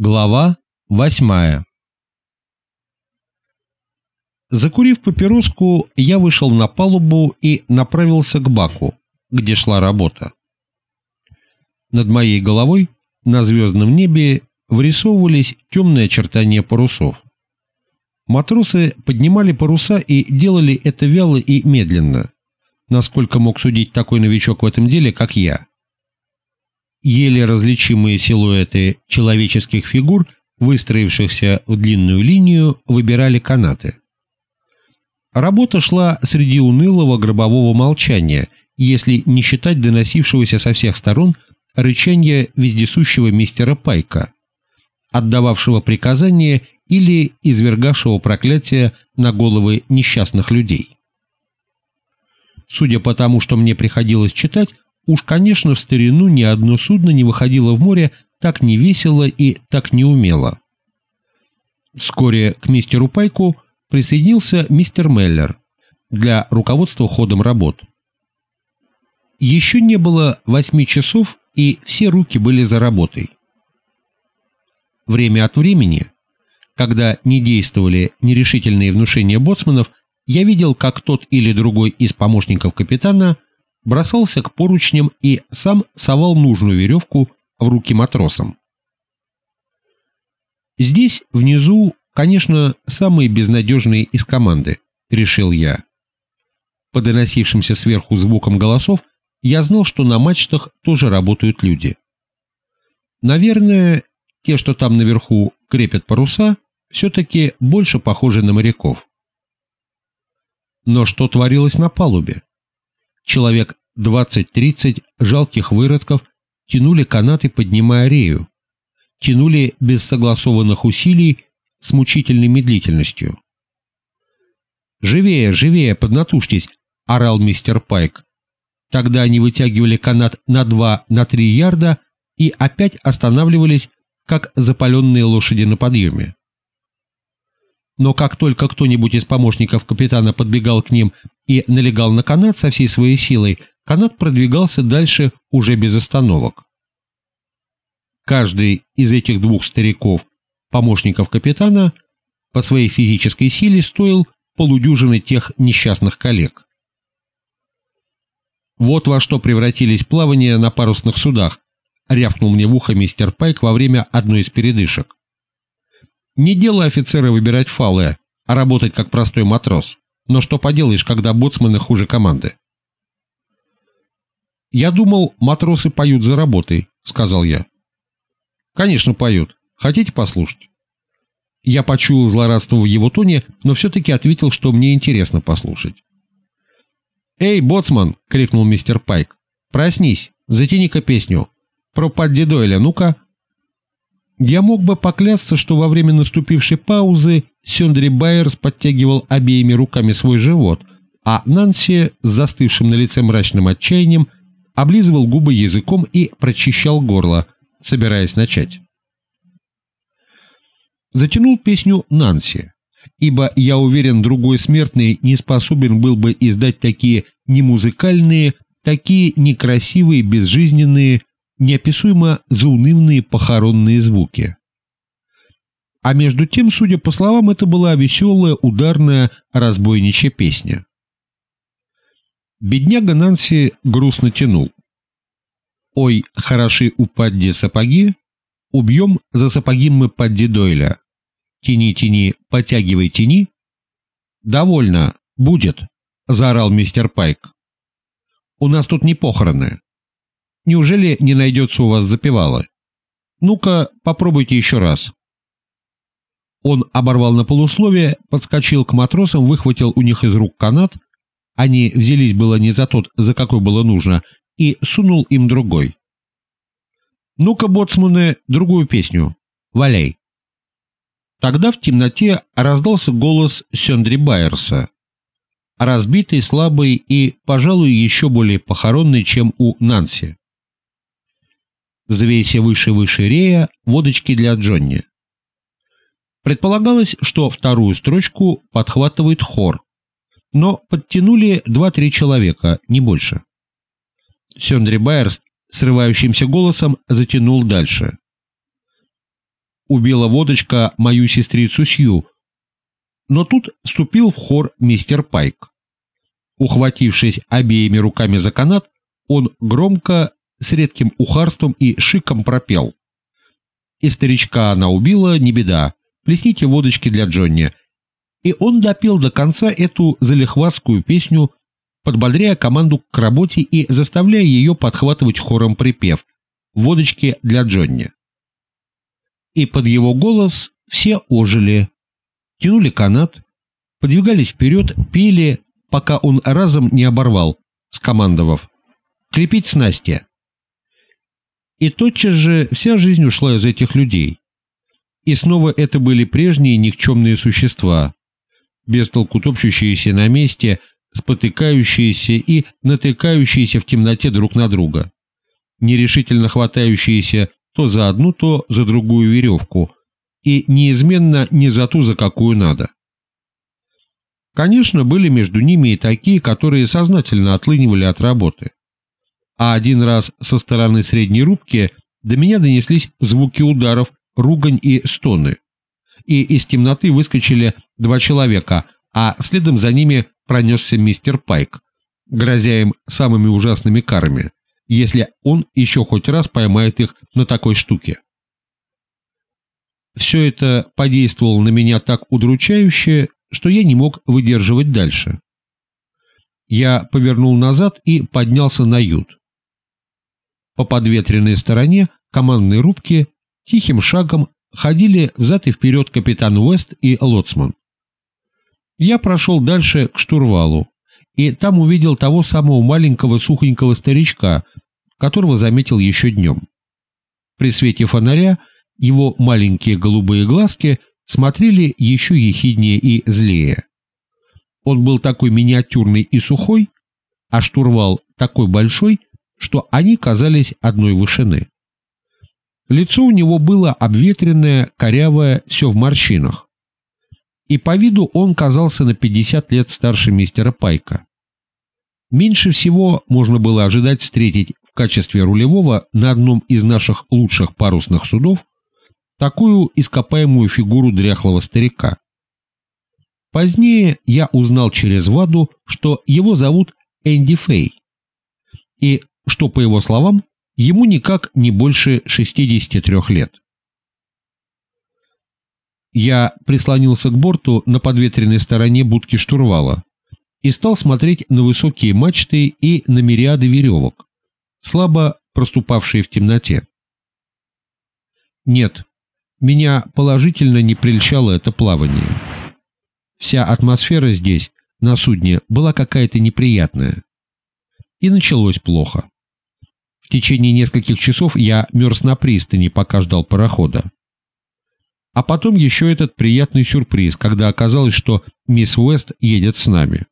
Глава восьмая Закурив папироску, я вышел на палубу и направился к баку, где шла работа. Над моей головой на звездном небе вырисовывались темные очертания парусов. Матросы поднимали паруса и делали это вяло и медленно, насколько мог судить такой новичок в этом деле, как я еле различимые силуэты человеческих фигур, выстроившихся в длинную линию, выбирали канаты. Работа шла среди унылого гробового молчания, если не считать доносившегося со всех сторон рычания вездесущего мистера Пайка, отдававшего приказания или извергавшего проклятия на головы несчастных людей. Судя по тому, что мне приходилось читать, Уж, конечно, в старину ни одно судно не выходило в море так не весело и так неумело. Вскоре к мистеру Пайку присоединился мистер Меллер для руководства ходом работ. Еще не было восьми часов, и все руки были за работой. Время от времени, когда не действовали нерешительные внушения боцманов, я видел, как тот или другой из помощников капитана – бросался к поручням и сам совал нужную веревку в руки матросам. Здесь, внизу, конечно, самые безнадежные из команды, решил я. По доносившимся сверху звукам голосов я знал, что на мачтах тоже работают люди. Наверное, те, что там наверху крепят паруса, все-таки больше похожи на моряков. Но что творилось на палубе? Человек 20-30 жалких выродков тянули канаты, поднимая рею. Тянули без согласованных усилий с мучительной медлительностью. «Живее, живее, поднатужьтесь!» — орал мистер Пайк. Тогда они вытягивали канат на 2-3 на ярда и опять останавливались, как запаленные лошади на подъеме но как только кто-нибудь из помощников капитана подбегал к ним и налегал на канат со всей своей силой, канат продвигался дальше уже без остановок. Каждый из этих двух стариков, помощников капитана, по своей физической силе стоил полудюжины тех несчастных коллег. «Вот во что превратились плавания на парусных судах», — рявкнул мне в ухо мистер Пайк во время одной из передышек. Не дело офицера выбирать фалы, а работать как простой матрос. Но что поделаешь, когда боцманы хуже команды? «Я думал, матросы поют за работой», — сказал я. «Конечно, поют. Хотите послушать?» Я почуял злорадство в его тоне, но все-таки ответил, что мне интересно послушать. «Эй, боцман!» — крикнул мистер Пайк. «Проснись, затяни-ка песню. Про Падди Дойля, ну-ка!» Я мог бы поклясться, что во время наступившей паузы Сендри Байерс подтягивал обеими руками свой живот, а Нанси с застывшим на лице мрачным отчаянием облизывал губы языком и прочищал горло, собираясь начать. Затянул песню Нанси, ибо, я уверен, другой смертный не способен был бы издать такие немузыкальные, такие некрасивые, безжизненные, неописуемо заунывные похоронные звуки. А между тем, судя по словам, это была веселая, ударная, разбойничья песня. Бедняга Нанси грустно тянул. «Ой, хороши у Падди сапоги, убьем за сапоги мы Падди Дойля. Тяни, тяни, потягивай, тяни». «Довольно, будет», — заорал мистер Пайк. «У нас тут не похороны. Неужели не найдется у вас запевала? Ну-ка, попробуйте еще раз. Он оборвал на полусловие, подскочил к матросам, выхватил у них из рук канат, они взялись было не за тот, за какой было нужно, и сунул им другой. «Ну-ка, боцманы, другую песню. Валяй!» Тогда в темноте раздался голос Сендри Байерса, разбитый, слабый и, пожалуй, еще более похоронный, чем у Нанси. Взвейся выше-выше рея, водочки для Джонни. Предполагалось, что вторую строчку подхватывает хор, но подтянули два-три человека, не больше. Сендри Байерс срывающимся голосом затянул дальше. убила водочка мою сестрицу Сью. Но тут вступил в хор мистер Пайк. Ухватившись обеими руками за канат, он громко, с редким ухарством и шиком пропел. И старичка она убила, не беда, плесните водочки для Джонни. И он допел до конца эту залихватскую песню, подбодряя команду к работе и заставляя ее подхватывать хором припев «Водочки для Джонни». И под его голос все ожили, тянули канат, подвигались вперед, пели, пока он разом не оборвал, скомандовав «Крепить снасти». И тотчас же вся жизнь ушла из этих людей. И снова это были прежние никчемные существа, бестолку топчущиеся на месте, спотыкающиеся и натыкающиеся в темноте друг на друга, нерешительно хватающиеся то за одну, то за другую веревку, и неизменно не за ту, за какую надо. Конечно, были между ними и такие, которые сознательно отлынивали от работы а один раз со стороны средней рубки до меня донеслись звуки ударов, ругань и стоны. И из темноты выскочили два человека, а следом за ними пронесся мистер Пайк, грозя им самыми ужасными карами, если он еще хоть раз поймает их на такой штуке. Все это подействовало на меня так удручающе, что я не мог выдерживать дальше. Я повернул назад и поднялся на ют. По подветренной стороне командной рубки тихим шагом ходили взад и вперед капитан Уэст и лоцман. Я прошел дальше к штурвалу, и там увидел того самого маленького сухонького старичка, которого заметил еще днем. При свете фонаря его маленькие голубые глазки смотрели еще ехиднее и злее. Он был такой миниатюрный и сухой, а штурвал такой большой, что они казались одной вышины. Лицо у него было обветренное, корявое, все в морщинах. И по виду он казался на 50 лет старше мистера Пайка. Меньше всего можно было ожидать встретить в качестве рулевого на одном из наших лучших парусных судов такую ископаемую фигуру дряхлого старика. Позднее я узнал через Ваду, что его зовут Энди Фей. И что, по его словам, ему никак не больше 63 лет. Я прислонился к борту на подветренной стороне будки штурвала и стал смотреть на высокие мачты и на мириады веревок, слабо проступавшие в темноте. Нет, меня положительно не прельщало это плавание. Вся атмосфера здесь, на судне, была какая-то неприятная. И началось плохо. В течение нескольких часов я мерз на пристани, пока ждал парохода. А потом еще этот приятный сюрприз, когда оказалось, что мисс Уэст едет с нами.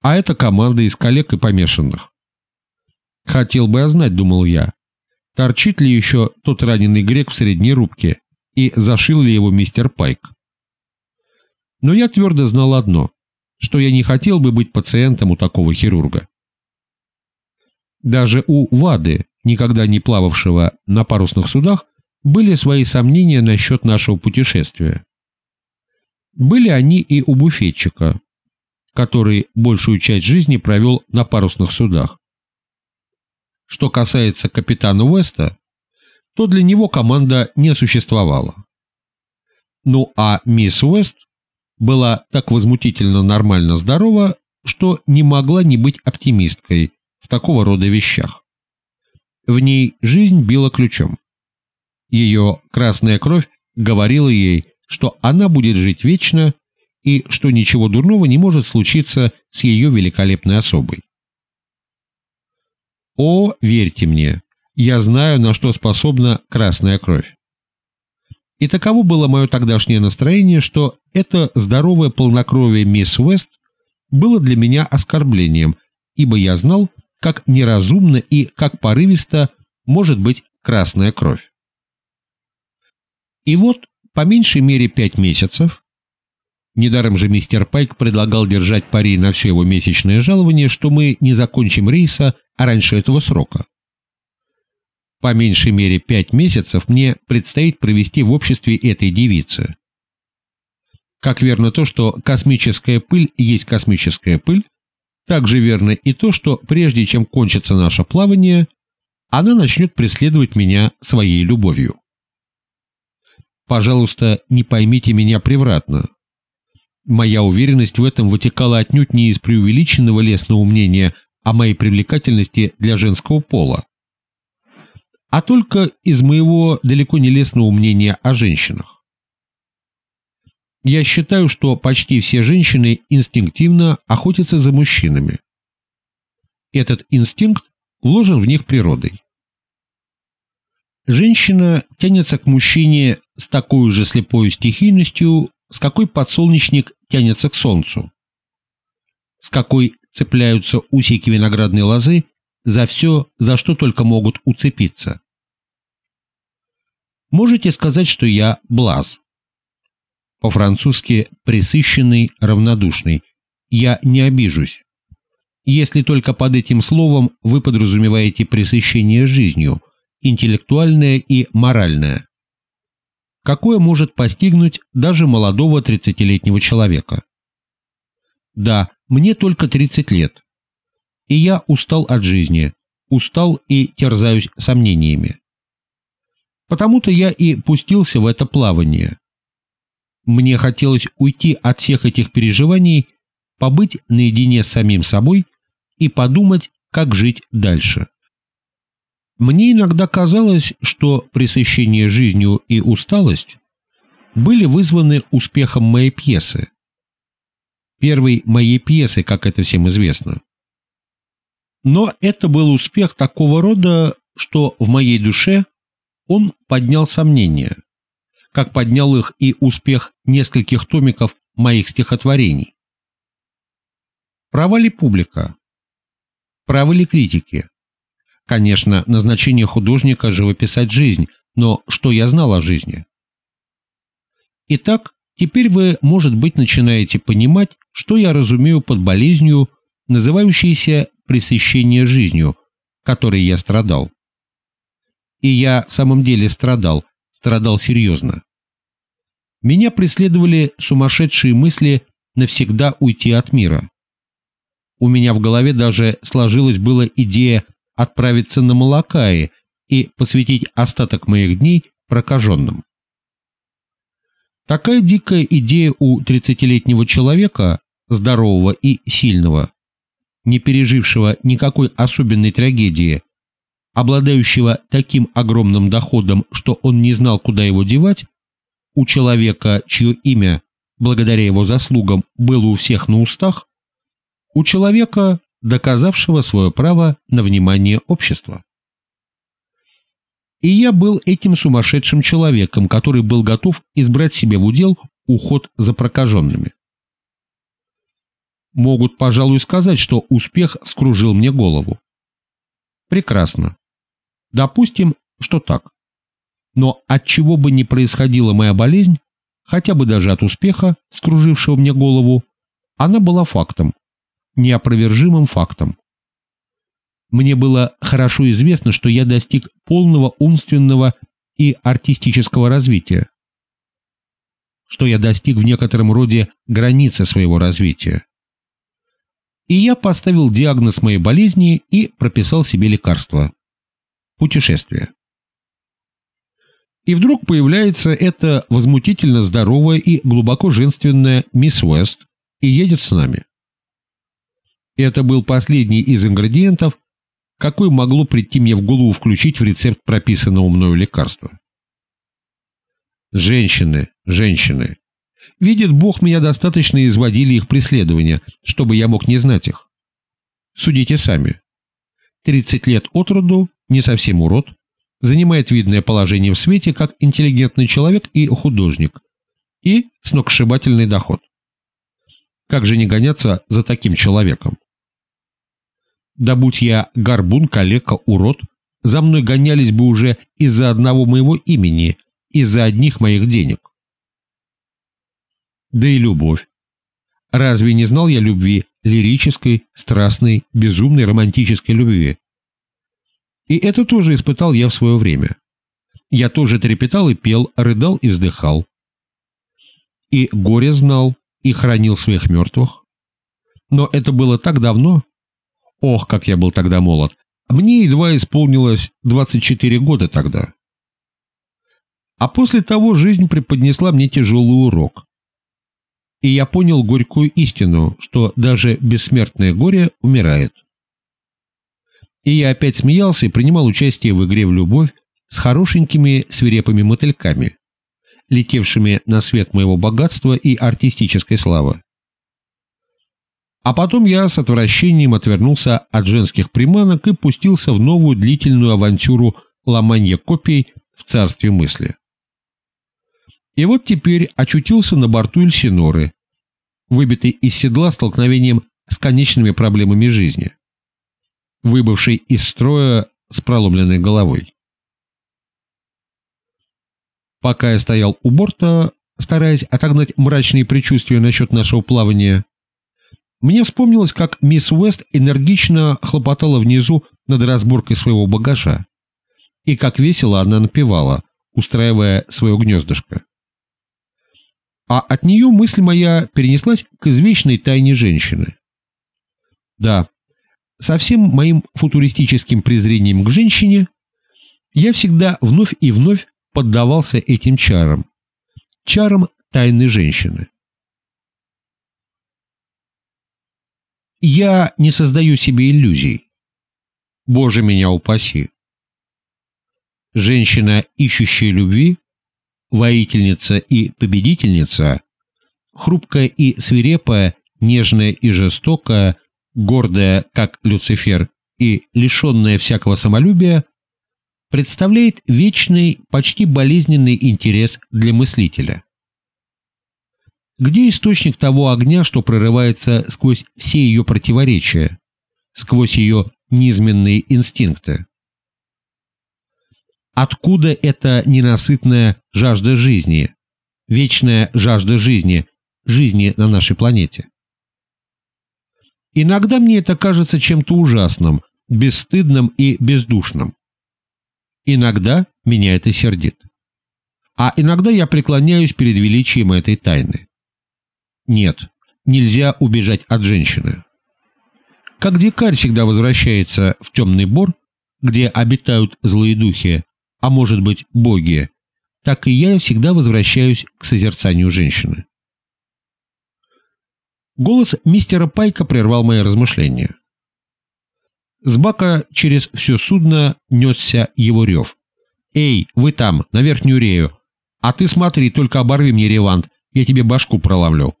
А это команда из коллег и помешанных. Хотел бы я знать, думал я, торчит ли еще тот раненый грек в средней рубке и зашил ли его мистер Пайк. Но я твердо знал одно, что я не хотел бы быть пациентом у такого хирурга. Даже у Вады, никогда не плававшего на парусных судах, были свои сомнения насчет нашего путешествия. Были они и у буфетчика, который большую часть жизни провел на парусных судах. Что касается капитана Уэста, то для него команда не существовала. Ну а мисс Уэст была так возмутительно нормально здорова, что не могла не быть оптимисткой в такого рода вещах. В ней жизнь била ключом. Ее красная кровь говорила ей, что она будет жить вечно и что ничего дурного не может случиться с ее великолепной особой. О, верьте мне, я знаю, на что способна красная кровь. И таково было мое тогдашнее настроение, что это здоровое полнокровие мисс Уэст было для меня оскорблением, ибо я знал, как неразумно и как порывисто может быть красная кровь. И вот, по меньшей мере пять месяцев, недаром же мистер Пайк предлагал держать пари на все его месячное жалование, что мы не закончим рейса раньше этого срока. По меньшей мере пять месяцев мне предстоит провести в обществе этой девицы. Как верно то, что космическая пыль есть космическая пыль, так же верно и то, что прежде чем кончится наше плавание, она начнет преследовать меня своей любовью. Пожалуйста, не поймите меня превратно. Моя уверенность в этом вытекала отнюдь не из преувеличенного лесного мнения о моей привлекательности для женского пола, а только из моего далеко не лестного мнения о женщинах. Я считаю, что почти все женщины инстинктивно охотятся за мужчинами. Этот инстинкт вложен в них природой. Женщина тянется к мужчине с такой же слепой стихийностью, с какой подсолнечник тянется к солнцу, с какой цепляются усики виноградной лозы за все, за что только могут уцепиться. Можете сказать, что я блаз. По-французски «пресыщенный, равнодушный». Я не обижусь. Если только под этим словом вы подразумеваете пресыщение жизнью, интеллектуальное и моральное, какое может постигнуть даже молодого 30-летнего человека. Да, мне только 30 лет, и я устал от жизни, устал и терзаюсь сомнениями. Потому-то я и пустился в это плавание. Мне хотелось уйти от всех этих переживаний, побыть наедине с самим собой и подумать, как жить дальше. Мне иногда казалось, что пресыщение жизнью и усталость были вызваны успехом моей пьесы. Первой моей пьесы, как это всем известно. Но это был успех такого рода, что в моей душе он поднял сомнения, как поднял их и успех нескольких томиков моих стихотворений. Права ли публика? Правы ли критики? Конечно, назначение художника – живописать жизнь, но что я знал о жизни? Итак, теперь вы, может быть, начинаете понимать, что я разумею под болезнью, называющейся пресыщение жизнью, которой я страдал. И я в самом деле страдал, страдал серьезно. Меня преследовали сумасшедшие мысли навсегда уйти от мира. У меня в голове даже сложилась была идея отправиться на Малакаи и посвятить остаток моих дней прокаженным. Такая дикая идея у 30-летнего человека, здорового и сильного, не пережившего никакой особенной трагедии, обладающего таким огромным доходом, что он не знал, куда его девать, у человека, чье имя, благодаря его заслугам, было у всех на устах, у человека, доказавшего свое право на внимание общества. И я был этим сумасшедшим человеком, который был готов избрать себе в удел уход за прокаженными. Могут, пожалуй, сказать, что успех скружил мне голову. Прекрасно. Допустим, что так. Но от чего бы ни происходила моя болезнь, хотя бы даже от успеха, скружившего мне голову, она была фактом, неопровержимым фактом. Мне было хорошо известно, что я достиг полного умственного и артистического развития, что я достиг в некотором роде границы своего развития. И я поставил диагноз моей болезни и прописал себе лекарство. Путешествие. И вдруг появляется эта возмутительно здоровая и глубоко женственная мисс Уэст и едет с нами. Это был последний из ингредиентов, какой могло прийти мне в голову включить в рецепт прописанного мною лекарства. Женщины, женщины. Видит Бог, меня достаточно изводили их преследования, чтобы я мог не знать их. Судите сами. 30 лет от роду, не совсем урод, занимает видное положение в свете как интеллигентный человек и художник, и сногсшибательный доход. Как же не гоняться за таким человеком? Да будь я горбун, калека, урод, за мной гонялись бы уже из-за одного моего имени, из-за одних моих денег. Да и любовь. Разве не знал я любви, лирической, страстной, безумной, романтической любви? И это тоже испытал я в свое время. Я тоже трепетал и пел, рыдал и вздыхал. И горе знал, и хранил своих мертвых. Но это было так давно. Ох, как я был тогда молод. Мне едва исполнилось 24 года тогда. А после того жизнь преподнесла мне тяжелый урок. И я понял горькую истину, что даже бессмертное горе умирает. И я опять смеялся и принимал участие в игре в любовь с хорошенькими свирепыми мотыльками, летевшими на свет моего богатства и артистической славы. А потом я с отвращением отвернулся от женских приманок и пустился в новую длительную авантюру ломания копий в царстве мысли. И вот теперь очутился на борту Эльсиноры, выбитый из седла столкновением с конечными проблемами жизни, выбывший из строя с проломленной головой. Пока я стоял у борта, стараясь отогнать мрачные предчувствия насчет нашего плавания, мне вспомнилось, как мисс Уэст энергично хлопотала внизу над разборкой своего багажа, и как весело она напевала, устраивая свое гнездышко. А от нее мысль моя перенеслась к извечной тайне женщины. Да, со всем моим футуристическим презрением к женщине я всегда вновь и вновь поддавался этим чарам, чарам тайны женщины. Я не создаю себе иллюзий. Боже меня упаси. Женщина, ищущая любви, воительница и победительница, хрупкая и свирепая, нежная и жестокая, гордая, как Люцифер, и лишенная всякого самолюбия, представляет вечный, почти болезненный интерес для мыслителя. Где источник того огня, что прорывается сквозь все ее противоречия, сквозь ее низменные инстинкты? Откуда эта ненасытная жажда жизни, вечная жажда жизни, жизни на нашей планете? Иногда мне это кажется чем-то ужасным, бесстыдным и бездушным. Иногда меня это сердит. А иногда я преклоняюсь перед величием этой тайны. Нет, нельзя убежать от женщины. Как дикарь всегда возвращается в темный бор, где обитают злые духи, а может быть боги, так и я всегда возвращаюсь к созерцанию женщины. Голос мистера Пайка прервал мои размышления. С бака через все судно несся его рев. «Эй, вы там, на верхнюю рею! А ты смотри, только оборви мне ревант, я тебе башку проломлю!»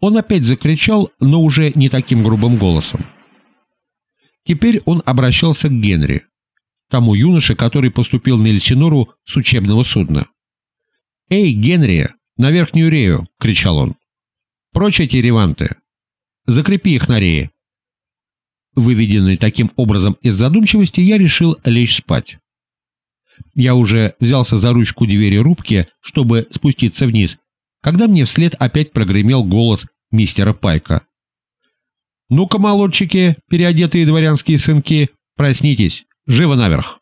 Он опять закричал, но уже не таким грубым голосом. Теперь он обращался к Генри, тому юноше, который поступил на Эльсинору с учебного судна. «Эй, Генри, на верхнюю рею!» — кричал он. «Прочь эти реванты! Закрепи их на рее!» Выведенный таким образом из задумчивости, я решил лечь спать. Я уже взялся за ручку двери рубки, чтобы спуститься вниз, когда мне вслед опять прогремел голос мистера Пайка. «Ну-ка, молодчики, переодетые дворянские сынки, проснитесь, живо наверх!»